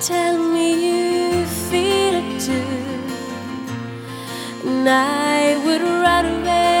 Tell me you feel it too. And I would run away.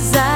глаза.